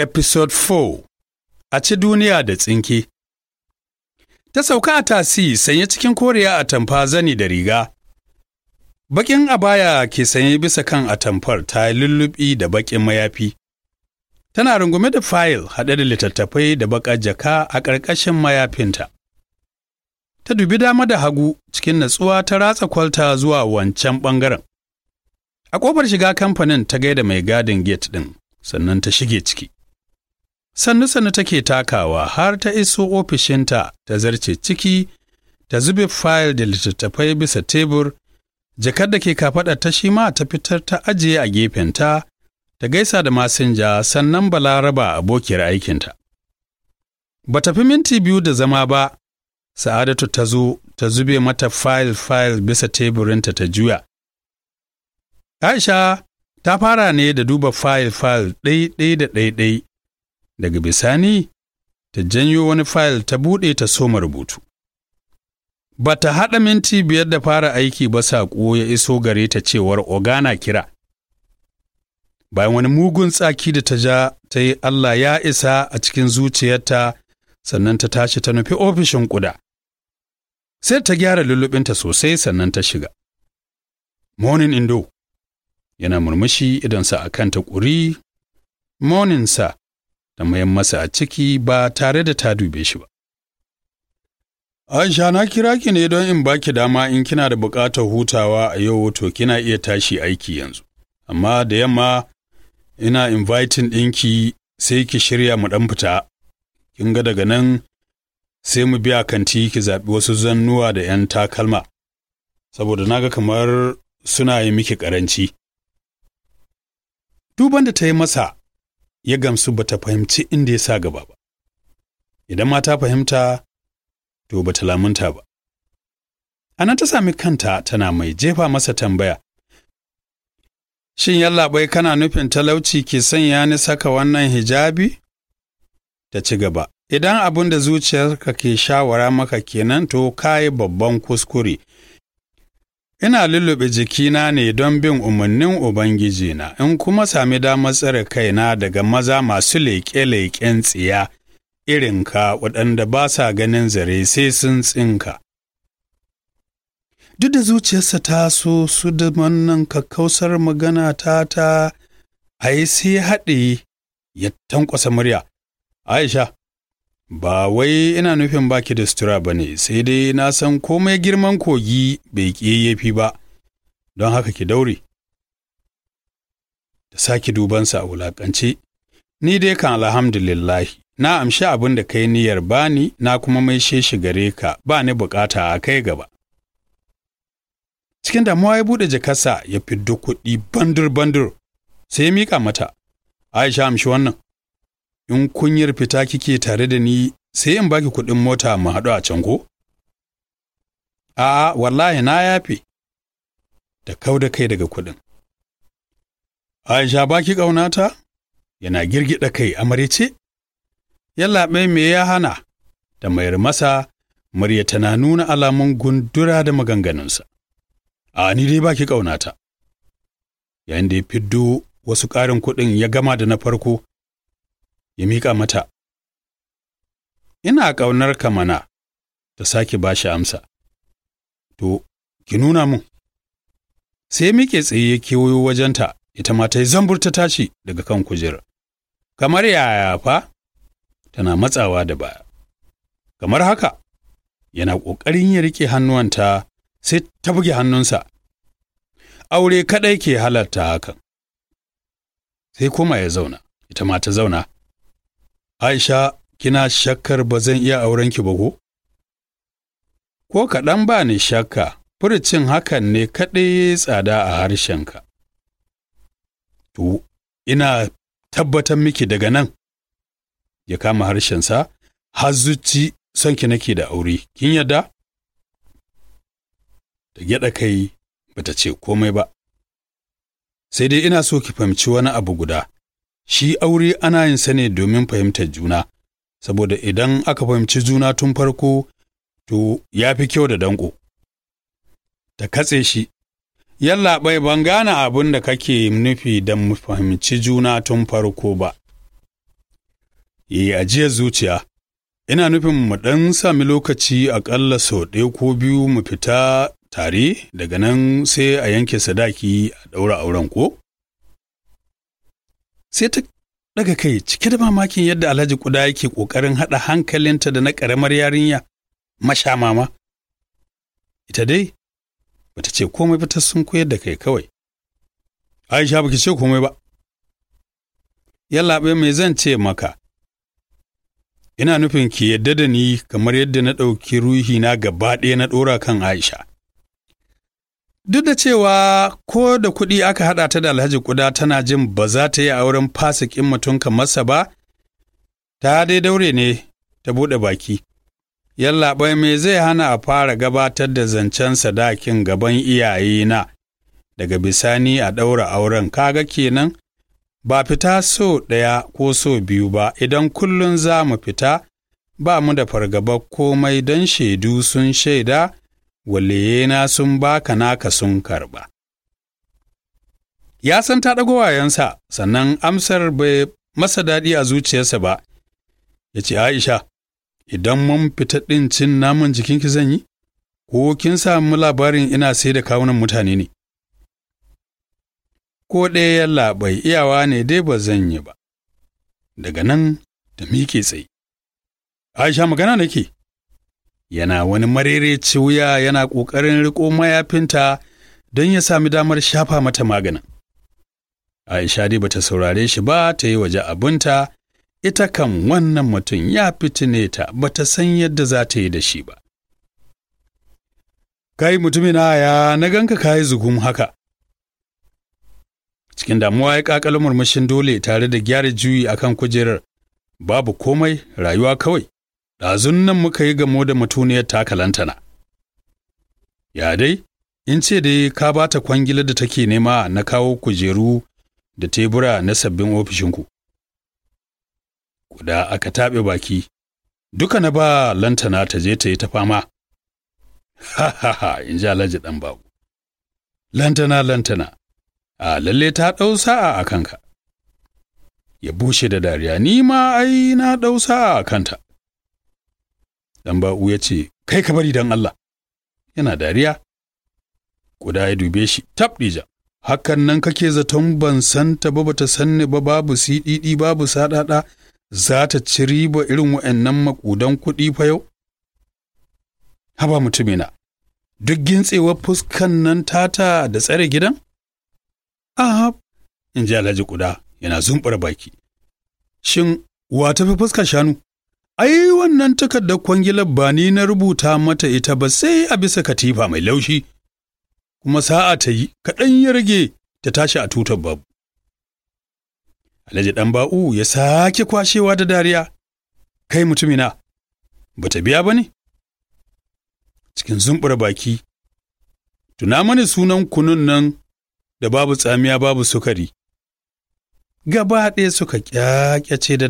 Episode 4 A ci duniya da tsinke Ta sauka a tasi sanye cikin koriya a tamfa zani da riga. Baƙin abaya ke sanye bisa kan atamfar ta lullubi da baƙin mayafi. Tana rungume da fayil haɗe da littattafai da baƙar jaka a ƙarƙashin mayafinta. Ta dubi dama da hagu cikin natsuwa ta ratsa kwalta zuwa wancan ɓangaren. A ƙofar shiga kamfanin ta gaida mai gadin gate ɗin, sannan ta shige ciki. Sannu-sannu take takawa har ta iso ofishinta ta zarce ciki, ta zube fayil da littattafai bisa tebur, jakar da ke kafaɗa ta shi ma ta fitar ta ajiye a gefenta, ta gaisa da masinja sannan balaraba abokiyar aikinta. Ba ta fi minti biyu da zama ba, Sa'adatu ta zo ta zube mata fayil-fayil bisa teburinta ta juya. Aisha ta fara ne da duba fayil-fayil ɗai-ɗai da ɗai-ɗai, daga bisani ta janyo wani fayil ta buɗe ta soma rubutu. Ba ta haɗa minti biyar da fara aiki ba saƙo ya iso gare ta cewar ogana kira. Bayan wani mugun tsaki da ta ja ta yi Allah ya isa a cikin zuciyarta sannan ta tashi ta nufi ofishin ƙuda. Sai ta gyara lullubinta sosai sannan ta shiga. Morning Indo yana murmushi idonsa a kan ta ƙuri, Morning sa ta mayan masa a ciki ba tare da ta dube shi ba. Aisha na kira ki ne don in baki dama in kina da buƙatar hutawa a yau to kina iya tashi aiki yanzu. Amma da yamma ina inviting ɗinki sai ki shirya mu ɗan fita. Kin ga daga nan sai mu biya kanti ki zaɓi wasu zannuwa da ‘yan takalma, saboda na ga kamar suna yi miki ƙaranci. Duban da ta yi masa ya gamsu bata fahimci inda ya sa gaba ba. Idan ma ta fahimta, to bata lamunta ba. Ana ta sami kanta tana mai jefa masa tambaya. Shin yallaɓai kana nufin talauci ke sanya ni saka wannan hijabi? Ta ci gaba, idan abin da zuciyarka ke shawara maka kenan to kayi babban kuskure. Ina lullube jikina ne don bin umarnin Ubangijina, in kuma sami damar tsare kaina daga maza masu leƙe-leƙen tsiya irinka waɗanda ba sa ganin zare sai sun tsinka. Duk da zuciyarsa ta so su da wannan kakkausar magana ta ta, ai sai haɗe ya tankwasa murya. Aisha, ba wai ina nufin baki da sutura ba ne, sai dai na san komai girman kogi bai ƙiyayyafi ba, don haka ki daure. Da sake dubansa a wulaƙance, ni dai kan alhamdulillahi, na amshi abin da kai niyyar bani na kuma maishe shi gare ka ba ni buƙata a kai gaba. Cikin damuwa ya buɗe jakarsa ya fiddo kuɗi bandur-bandur sai ya miƙa mata. Aisha amshi wannan. In kunyar fita kike tare da ni sai in baki kuɗin mota mu haɗu a can ko? A'a, wallahi na yafe. Da kau da kai daga kuɗin. Aisha baki ƙaunata? Yana girgida kai amarece? Yallaɓai me ya hana? Da mayar masa, murya tana nuna alamun gundura da maganganunsa. A ni dai baki ƙaunata. Yayin da ya fiddo wasu ƙarin kuɗin ya gama da na farko, ya miƙa mata. Ina ƙaunar ka mana, ta sake ba shi amsa. To, ki nuna mun. Sai miƙe tsaye ya kewayo wajenta, ita ma ta yi zambur ta tashi daga kan kujerar. Kamar yaya fa? Tana matsawa da baya. Kamar haka, yana ƙoƙarin ya riƙe hannuwanta sai ta buge hannunsa. Aure kaɗai ke halarta hakan. Sai koma ya zauna, ita ma ta zauna. Aisha, kina shakkar ba zan iya aurenki ba ko? Ko kaɗan ba ni shakka, furicin hakan ne kaɗai tsada a harshenka. To, ina tabbatar miki daga nan, ya kama harshensa, har zuci sonki nake da aure, kin yadda? Da gyaɗa kai bata ce komai ba. Sai dai ina so ki fahimci wani abu guda. Shi aure ana yin sa ne domin fahimtar juna, saboda idan aka fahimci juna tun farko, to ya fi kyau da danko. Ta katse shi, Yalla bai ban gane abin da kake nufi da mu fahimci juna tun farko ba. yi ajiyar zuciya, ina nufin mu ɗan sami lokaci aƙalla sau ɗaya ko biyu mu fita tare daga nan sai a yanke sadaki a ɗaura auren ko? Sai ta daga kai cike da mamakin yadda Alhaji Kuda yake ƙoƙarin haɗa hankalinta da na ƙaramar yarinya masha mama. Ita dai, bata ce komai ba ta sun koyar da kai kawai. Aisha baki ce komai ba. Yallaɓe mai zan ce maka, ina nufin ki yadda da ni kamar yadda na ɗauki ruhi na gaba ɗaya na ɗora kan Aisha. Duk da cewa ko da kuɗi aka haɗa ta da Alhaji Kuda tana jin ba za ta yi auren fasikin mutum kamarsa ba, ta dai daure ne ta buɗe baki. Yallaɓai me zai hana a fara gabatar da zancen sadakin gaban iyayena daga bisani a ɗaura auren kaga kenan ba fita so ɗaya ko so biyu ba idan kullum za mu fita ba mu da fargaba komai don shaidu sun shaida waliyena sun baka naka sun karɓa. Ya san ta ɗago wayansa sannan amsar bai masa daɗi a zuciyarsa ba, ya ce Aisha, idan mun fita ɗin cin naman jikinki zan yi? Ko kin samu labarin ina sai da kawunan mutane ne? Ko ɗaya labai iyawa ne dai ba zan yi ba. Daga nan da miƙe tsaye. Aisha magana nake. Yana wani marere wuya yana ƙoƙarin riƙo mayafinta don ya sami damar shafa mata maganin. Aisha dai bata saurare shi ba ta yi waje abinta. ita kan wannan mutum ya fitine ta ba ta san yadda za ta yi da shi ba. Kai mutumina ya na ganka kayi zugum haka. Cikin damuwa ya ƙaƙalo murmushin dole tare da gyara juyi akan kujerar babu komai rayuwa kawai, ɗazun nan muka yi gamo da mutuniyar takalantana. Ya dai, in ce dai ka ba ta kwangilar da take nema na kawo kujeru da tebura na sabbin ofishinku. guda aka taɓe baki, duka na ba lantana ta je ta yi ta fama. Ha ha ha, in ji Alhaji ɗan babu. Lantana lantana, a lalle ta ɗau sa'a a kanka. Ya bushe da dariya, ni ma ai na ɗau sa'a a kanta. Ɗan ba'u ya ce, kai ka bari don Allah. Yana dariya. Kuda ya dube shi, tab ɗija. Hakan nan kake zaton ban santa ba bata sanni ba babu siɗiɗi babu saɗaɗa za ta ci riba irin wa'annan maƙudan kuɗi fa yau? Haba mutumina, duk gintsewar fuskan nan tata da tsare gidan? Aha, in ji Alhaji Kuda yana zumbura baki. Shin, wa tafi fuskar shanu? Ai, wannan takardar kwangilar ba ni na rubuta mata ita ba sai a bisa katifa mai laushi, kuma sa'a ta yi kaɗan ya rage ta tashi a tutar babu. Alhaji ɗan ba'u ya sake kwashewa da dariya, kai mutumina, ba ta biya ba ne? Cikin zumbura baki, tuna mani sunan kunun nan da babu tsamiya babu sukari. Gaba ɗaya suka ƙyaƙyace da